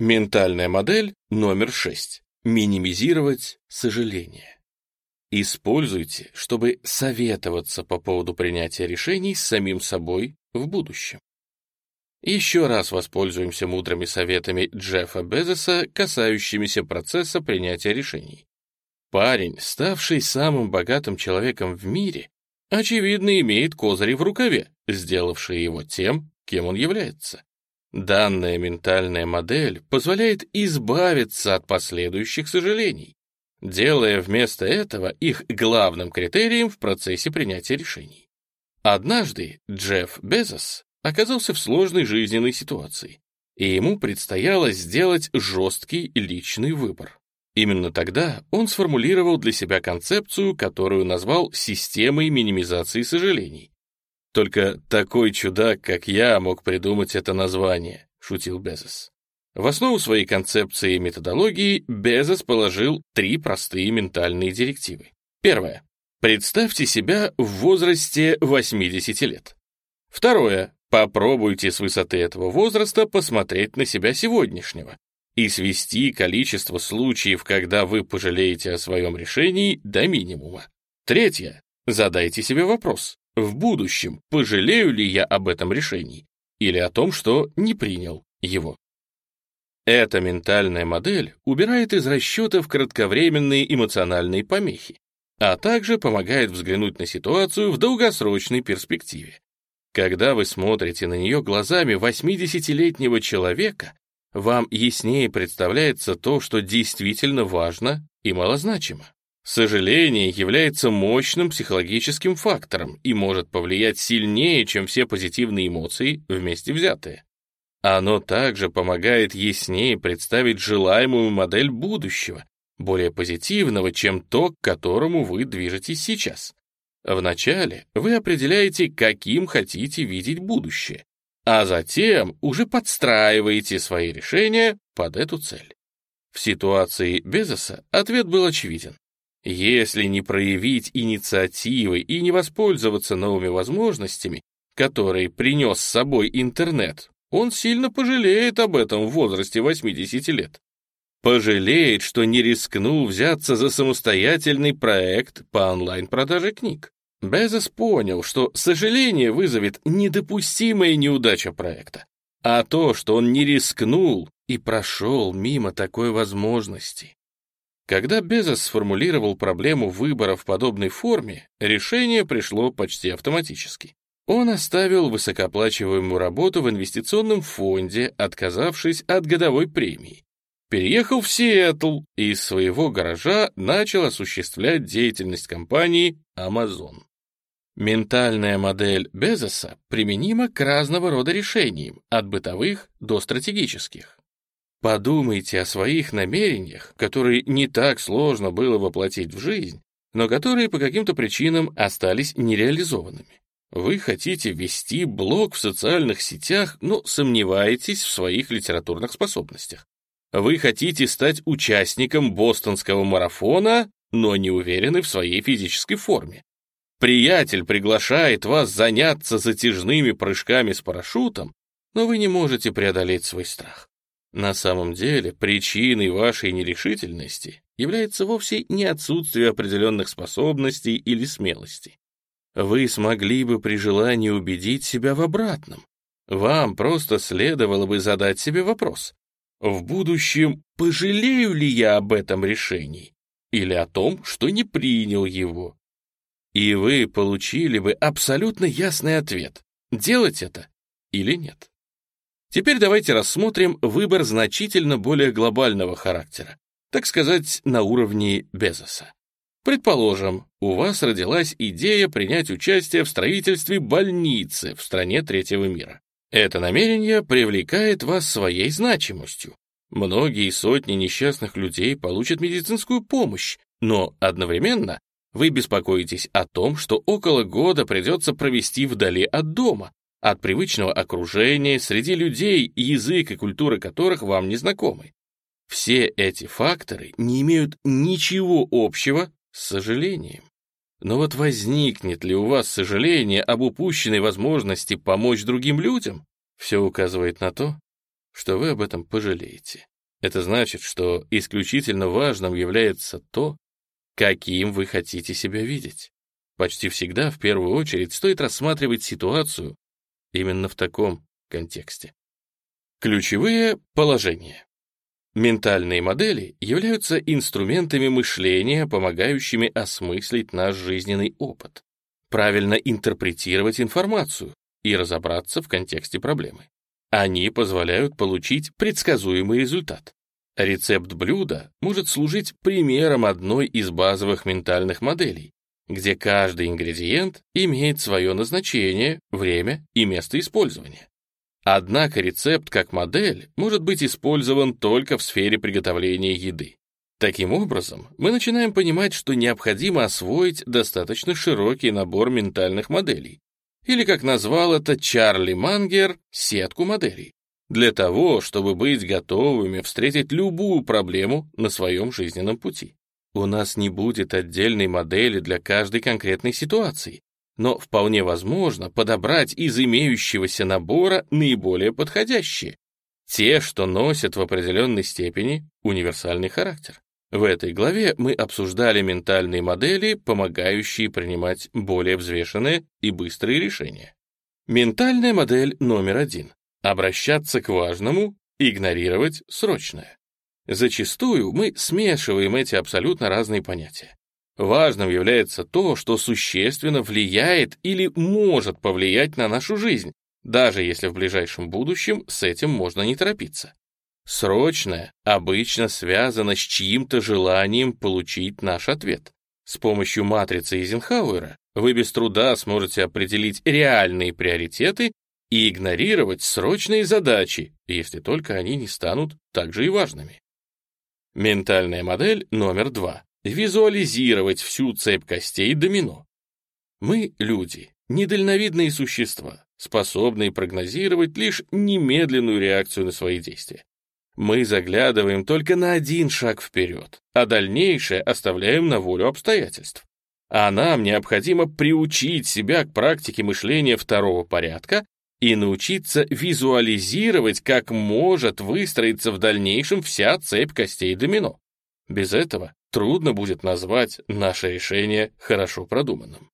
Ментальная модель номер 6. Минимизировать сожаление. Используйте, чтобы советоваться по поводу принятия решений с самим собой в будущем. Еще раз воспользуемся мудрыми советами Джеффа Безоса, касающимися процесса принятия решений. Парень, ставший самым богатым человеком в мире, очевидно, имеет козыри в рукаве, сделавшие его тем, кем он является. Данная ментальная модель позволяет избавиться от последующих сожалений, делая вместо этого их главным критерием в процессе принятия решений. Однажды Джефф Безос оказался в сложной жизненной ситуации, и ему предстояло сделать жесткий личный выбор. Именно тогда он сформулировал для себя концепцию, которую назвал «системой минимизации сожалений». «Только такой чудак, как я, мог придумать это название», — шутил Безос. В основу своей концепции и методологии Безос положил три простые ментальные директивы. Первое. Представьте себя в возрасте 80 лет. Второе. Попробуйте с высоты этого возраста посмотреть на себя сегодняшнего и свести количество случаев, когда вы пожалеете о своем решении, до минимума. Третье. Задайте себе вопрос. В будущем пожалею ли я об этом решении или о том, что не принял его? Эта ментальная модель убирает из расчетов кратковременные эмоциональные помехи, а также помогает взглянуть на ситуацию в долгосрочной перспективе. Когда вы смотрите на нее глазами 80-летнего человека, вам яснее представляется то, что действительно важно и малозначимо. Сожаление является мощным психологическим фактором и может повлиять сильнее, чем все позитивные эмоции вместе взятые. Оно также помогает яснее представить желаемую модель будущего, более позитивного, чем то, к которому вы движетесь сейчас. Вначале вы определяете, каким хотите видеть будущее, а затем уже подстраиваете свои решения под эту цель. В ситуации Безоса ответ был очевиден. Если не проявить инициативы и не воспользоваться новыми возможностями, которые принес с собой интернет, он сильно пожалеет об этом в возрасте 80 лет. Пожалеет, что не рискнул взяться за самостоятельный проект по онлайн-продаже книг. Безос понял, что сожаление вызовет недопустимая неудача проекта, а то, что он не рискнул и прошел мимо такой возможности. Когда Безос сформулировал проблему выбора в подобной форме, решение пришло почти автоматически. Он оставил высокооплачиваемую работу в инвестиционном фонде, отказавшись от годовой премии. Переехал в Сиэтл и из своего гаража начал осуществлять деятельность компании Amazon. Ментальная модель Безоса применима к разного рода решениям, от бытовых до стратегических. Подумайте о своих намерениях, которые не так сложно было воплотить в жизнь, но которые по каким-то причинам остались нереализованными. Вы хотите вести блог в социальных сетях, но сомневаетесь в своих литературных способностях. Вы хотите стать участником бостонского марафона, но не уверены в своей физической форме. Приятель приглашает вас заняться затяжными прыжками с парашютом, но вы не можете преодолеть свой страх. На самом деле причиной вашей нерешительности является вовсе не отсутствие определенных способностей или смелости. Вы смогли бы при желании убедить себя в обратном. Вам просто следовало бы задать себе вопрос. В будущем пожалею ли я об этом решении? Или о том, что не принял его? И вы получили бы абсолютно ясный ответ, делать это или нет. Теперь давайте рассмотрим выбор значительно более глобального характера, так сказать, на уровне Безоса. Предположим, у вас родилась идея принять участие в строительстве больницы в стране третьего мира. Это намерение привлекает вас своей значимостью. Многие сотни несчастных людей получат медицинскую помощь, но одновременно вы беспокоитесь о том, что около года придется провести вдали от дома, от привычного окружения, среди людей, язык и культура которых вам не знакомы. Все эти факторы не имеют ничего общего с сожалением. Но вот возникнет ли у вас сожаление об упущенной возможности помочь другим людям? Все указывает на то, что вы об этом пожалеете. Это значит, что исключительно важным является то, каким вы хотите себя видеть. Почти всегда в первую очередь стоит рассматривать ситуацию именно в таком контексте. Ключевые положения. Ментальные модели являются инструментами мышления, помогающими осмыслить наш жизненный опыт, правильно интерпретировать информацию и разобраться в контексте проблемы. Они позволяют получить предсказуемый результат. Рецепт блюда может служить примером одной из базовых ментальных моделей, где каждый ингредиент имеет свое назначение, время и место использования. Однако рецепт как модель может быть использован только в сфере приготовления еды. Таким образом, мы начинаем понимать, что необходимо освоить достаточно широкий набор ментальных моделей, или, как назвал это Чарли Мангер, сетку моделей, для того, чтобы быть готовыми встретить любую проблему на своем жизненном пути. У нас не будет отдельной модели для каждой конкретной ситуации, но вполне возможно подобрать из имеющегося набора наиболее подходящие, те, что носят в определенной степени универсальный характер. В этой главе мы обсуждали ментальные модели, помогающие принимать более взвешенные и быстрые решения. Ментальная модель номер один. Обращаться к важному, игнорировать срочное. Зачастую мы смешиваем эти абсолютно разные понятия. Важным является то, что существенно влияет или может повлиять на нашу жизнь, даже если в ближайшем будущем с этим можно не торопиться. Срочное обычно связано с чьим-то желанием получить наш ответ. С помощью матрицы Эйзенхауэра вы без труда сможете определить реальные приоритеты и игнорировать срочные задачи, если только они не станут также и важными. Ментальная модель номер два визуализировать всю цепь костей домино. Мы, люди, недальновидные существа, способные прогнозировать лишь немедленную реакцию на свои действия. Мы заглядываем только на один шаг вперед, а дальнейшее оставляем на волю обстоятельств. А нам необходимо приучить себя к практике мышления второго порядка и научиться визуализировать, как может выстроиться в дальнейшем вся цепь костей домино. Без этого трудно будет назвать наше решение хорошо продуманным.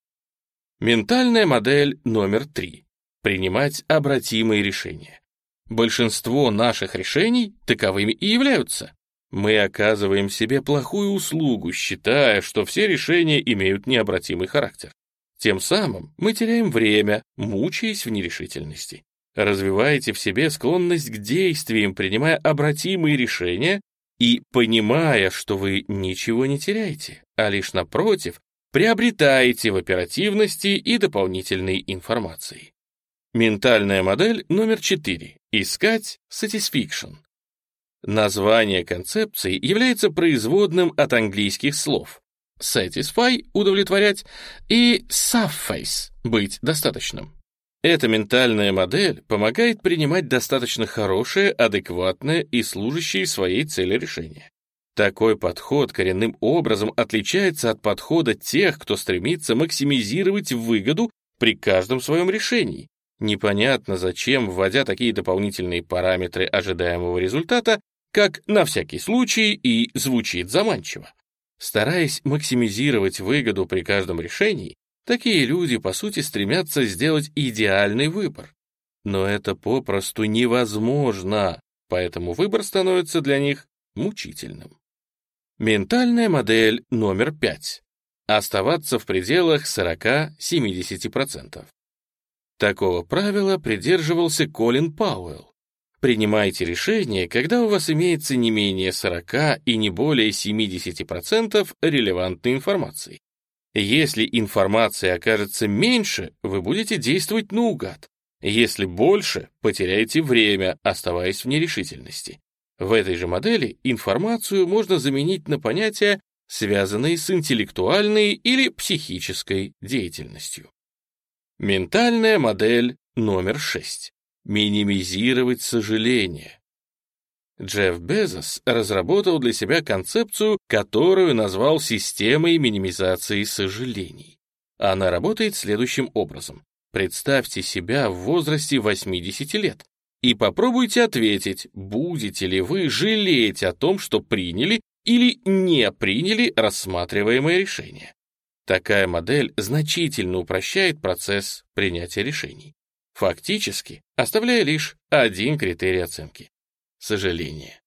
Ментальная модель номер три. Принимать обратимые решения. Большинство наших решений таковыми и являются. Мы оказываем себе плохую услугу, считая, что все решения имеют необратимый характер. Тем самым мы теряем время, мучаясь в нерешительности. Развивайте в себе склонность к действиям, принимая обратимые решения, и понимая, что вы ничего не теряете, а лишь напротив, приобретаете в оперативности и дополнительной информации. Ментальная модель номер 4. Искать satisfaction. Название концепции является производным от английских слов satisfy — удовлетворять и suffice — быть достаточным. Эта ментальная модель помогает принимать достаточно хорошее, адекватное и служащее своей цели решение. Такой подход коренным образом отличается от подхода тех, кто стремится максимизировать выгоду при каждом своем решении. Непонятно зачем, вводя такие дополнительные параметры ожидаемого результата, как на всякий случай и звучит заманчиво. Стараясь максимизировать выгоду при каждом решении, Такие люди, по сути, стремятся сделать идеальный выбор. Но это попросту невозможно, поэтому выбор становится для них мучительным. Ментальная модель номер пять. Оставаться в пределах 40-70%. Такого правила придерживался Колин Пауэлл. Принимайте решение, когда у вас имеется не менее 40 и не более 70% релевантной информации. Если информации окажется меньше, вы будете действовать наугад. Если больше, потеряете время, оставаясь в нерешительности. В этой же модели информацию можно заменить на понятия, связанные с интеллектуальной или психической деятельностью. Ментальная модель номер 6. Минимизировать сожаление. Джефф Безос разработал для себя концепцию, которую назвал системой минимизации сожалений. Она работает следующим образом. Представьте себя в возрасте 80 лет. и попробуйте ответить, будете ли вы жалеть о том, что приняли или не приняли рассматриваемое решение. Такая модель значительно упрощает процесс принятия решений, фактически оставляя лишь один критерий оценки — сожаление.